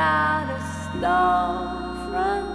out a storefront.